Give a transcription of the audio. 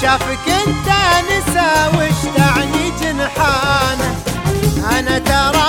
شافك انت نسى وش تعني جنحانه. أنا ترى